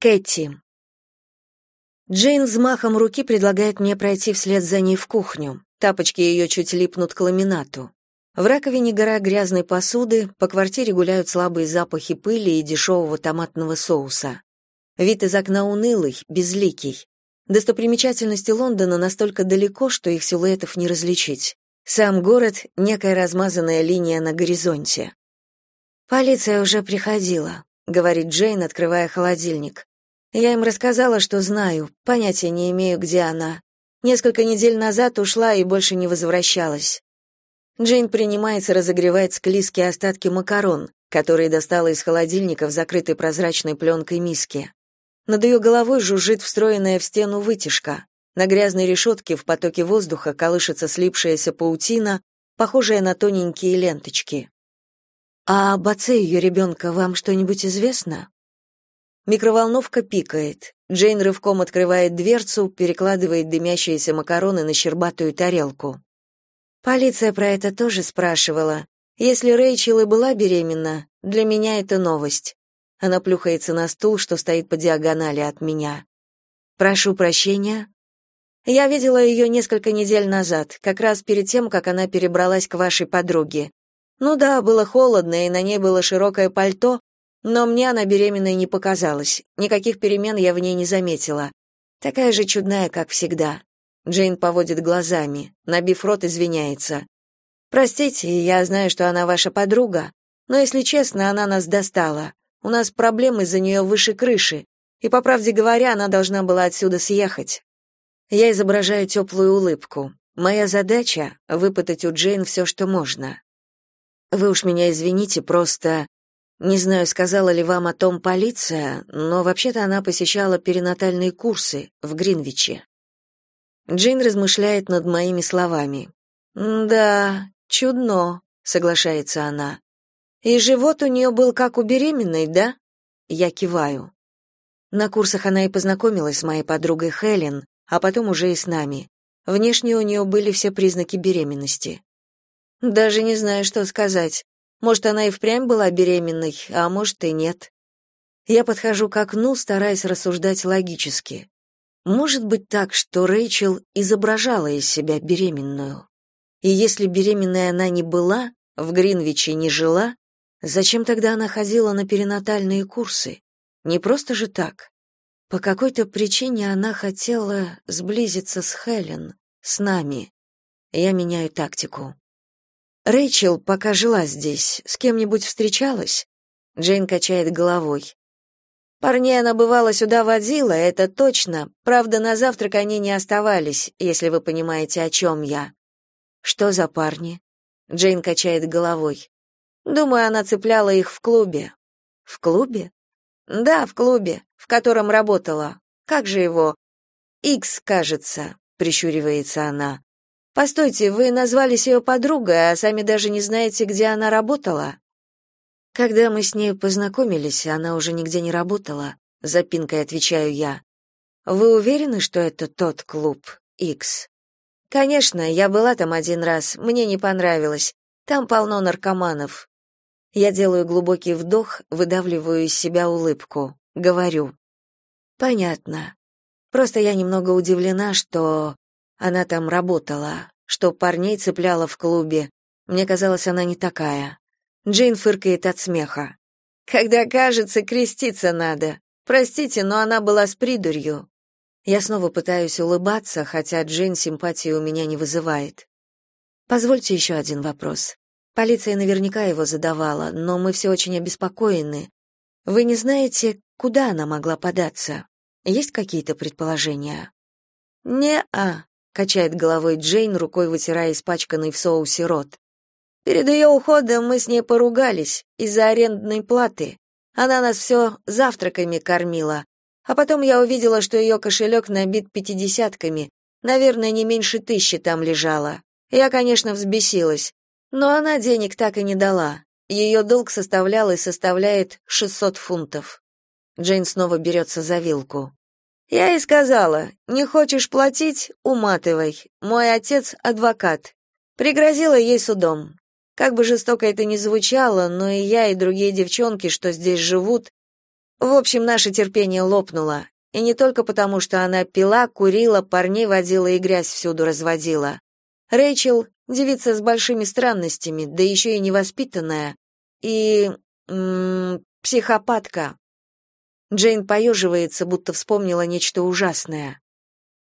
Кэти. Джейн взмахом руки предлагает мне пройти вслед за ней в кухню. Тапочки ее чуть липнут к ламинату. В раковине гора грязной посуды, по квартире гуляют слабые запахи пыли и дешевого томатного соуса. Вид из окна унылый, безликий. Достопримечательности Лондона настолько далеко, что их силуэтов не различить. Сам город — некая размазанная линия на горизонте. «Полиция уже приходила», — говорит Джейн, открывая холодильник. Я им рассказала, что знаю, понятия не имею, где она. Несколько недель назад ушла и больше не возвращалась. Джейн принимается разогревать склизкие остатки макарон, которые достала из холодильника в закрытой прозрачной пленкой миске. Над ее головой жужжит встроенная в стену вытяжка. На грязной решетке в потоке воздуха колышется слипшаяся паутина, похожая на тоненькие ленточки. «А об отце ее ребенка вам что-нибудь известно?» Микроволновка пикает. Джейн рывком открывает дверцу, перекладывает дымящиеся макароны на щербатую тарелку. Полиция про это тоже спрашивала. Если Рэйчел и была беременна, для меня это новость. Она плюхается на стул, что стоит по диагонали от меня. Прошу прощения. Я видела ее несколько недель назад, как раз перед тем, как она перебралась к вашей подруге. Ну да, было холодно, и на ней было широкое пальто, но мне она беременной не показалась. Никаких перемен я в ней не заметила. Такая же чудная, как всегда. Джейн поводит глазами, набив рот, извиняется. Простите, я знаю, что она ваша подруга, но если честно, она нас достала. У нас проблемы из-за нее выше крыши, и по правде говоря, она должна была отсюда съехать. Я изображаю теплую улыбку. Моя задача выпытать у Джейн все, что можно. Вы уж меня извините, просто не знаю, сказала ли вам о том полиция, но вообще-то она посещала перинатальные курсы в Гринвиче. Джейн размышляет над моими словами. «Да, чудно», — соглашается она. «И живот у нее был как у беременной, да?» Я киваю. На курсах она и познакомилась с моей подругой Хелен, а потом уже и с нами. Внешне у нее были все признаки беременности. Даже не знаю, что сказать. Может, она и впрямь была беременной, а может и нет. Я подхожу к окну, стараясь рассуждать логически. Может быть так, что Рэйчел изображала из себя беременную. И если беременной она не была, в Гринвиче не жила, зачем тогда она ходила на перинатальные курсы? Не просто же так. По какой-то причине она хотела сблизиться с Хелен, с нами. Я меняю тактику. Рэйчел, пока жила здесь, с кем-нибудь встречалась? Джейн качает головой. Парней она бывало сюда водила, это точно. Правда, на завтрак они не оставались, если вы понимаете, о чем я. Что за парни? Джейн качает головой. Думаю, она цепляла их в клубе. В клубе? Да, в клубе, в котором работала. Как же его? Икс, кажется, прищуривается она. Постойте, вы назвались ее подругой, а сами даже не знаете, где она работала? Когда мы с ней познакомились, она уже нигде не работала, запинкой отвечаю я. Вы уверены, что это тот клуб X? Конечно, я была там один раз, мне не понравилось. Там полно наркоманов. Я делаю глубокий вдох, выдавливаю из себя улыбку, говорю: Понятно. Просто я немного удивлена, что она там работала, что парней цепляла в клубе. Мне казалось, она не такая. Джейн фыркает от смеха. Когда кажется, креститься надо. Простите, но она была с придурью. Я снова пытаюсь улыбаться, хотя Джейн симпатии у меня не вызывает. Позвольте еще один вопрос. Полиция наверняка его задавала, но мы все очень обеспокоены. Вы не знаете, куда она могла податься? Есть какие-то предположения? Не-а, качает головой Джейн, рукой вытирая испачканный в соусе рот. Перед ее уходом мы с ней поругались из-за арендной платы. Она нас все завтраками кормила. А потом я увидела, что ее кошелек набит пятидесятками. Наверное, не меньше тысячи там лежало. Я, конечно, взбесилась. Но она денег так и не дала. Ее долг составлял и составляет 600 фунтов. Джейн снова берется за вилку. Я ей сказала, не хочешь платить — уматывай. Мой отец — адвокат. Пригрозила ей судом. Как бы жестоко это ни звучало, но и я, и другие девчонки, что здесь живут, В общем, наше терпение лопнуло. И не только потому, что она пила, курила, парней водила и грязь всюду разводила. Рэйчел — девица с большими странностями, да еще и невоспитанная. И... М -м, психопатка. Джейн поеживается, будто вспомнила нечто ужасное.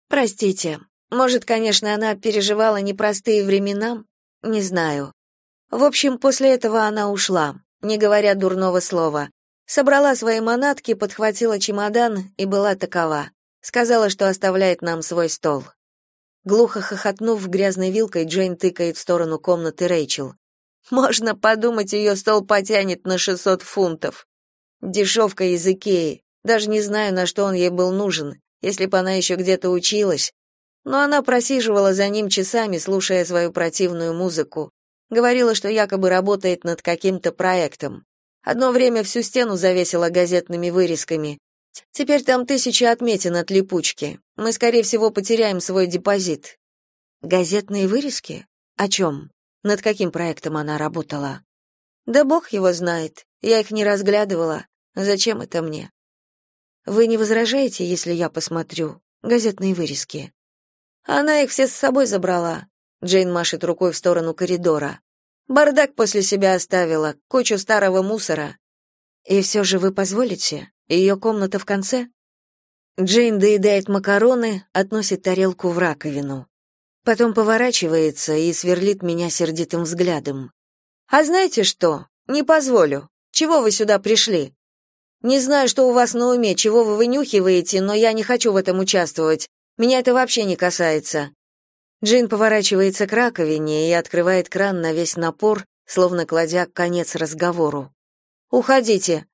«Простите. Может, конечно, она переживала непростые времена? Не знаю. В общем, после этого она ушла, не говоря дурного слова. Собрала свои манатки, подхватила чемодан и была такова. Сказала, что оставляет нам свой стол. Глухо хохотнув грязной вилкой, Джейн тыкает в сторону комнаты Рэйчел. Можно подумать, ее стол потянет на 600 фунтов. Дешевка из Икеи. Даже не знаю, на что он ей был нужен, если бы она еще где-то училась. Но она просиживала за ним часами, слушая свою противную музыку. Говорила, что якобы работает над каким-то проектом. Одно время всю стену завесила газетными вырезками. Теперь там тысячи отметин от липучки. Мы, скорее всего, потеряем свой депозит. Газетные вырезки? О чем? Над каким проектом она работала? Да бог его знает. Я их не разглядывала. Зачем это мне? Вы не возражаете, если я посмотрю газетные вырезки? Она их все с собой забрала. Джейн машет рукой в сторону коридора. Бардак после себя оставила, кучу старого мусора. И все же вы позволите? Ее комната в конце? Джейн доедает макароны, относит тарелку в раковину. Потом поворачивается и сверлит меня сердитым взглядом. А знаете что? Не позволю. Чего вы сюда пришли? Не знаю, что у вас на уме, чего вы вынюхиваете, но я не хочу в этом участвовать. Меня это вообще не касается. Джин поворачивается к раковине и открывает кран на весь напор, словно кладя конец разговору. «Уходите».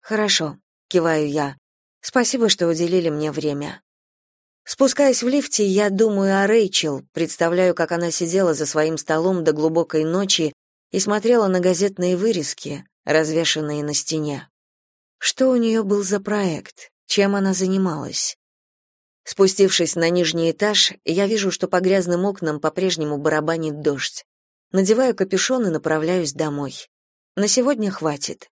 «Хорошо», — киваю я. «Спасибо, что уделили мне время». Спускаясь в лифте, я думаю о Рэйчел, представляю, как она сидела за своим столом до глубокой ночи и смотрела на газетные вырезки, развешанные на стене. Что у нее был за проект? Чем она занималась? Спустившись на нижний этаж, я вижу, что по грязным окнам по-прежнему барабанит дождь. Надеваю капюшон и направляюсь домой. На сегодня хватит.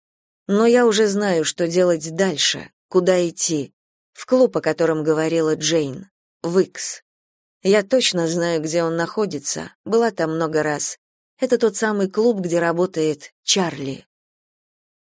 Но я уже знаю, что делать дальше, куда идти. В клуб, о котором говорила Джейн. В Икс. Я точно знаю, где он находится, была там много раз. Это тот самый клуб, где работает Чарли.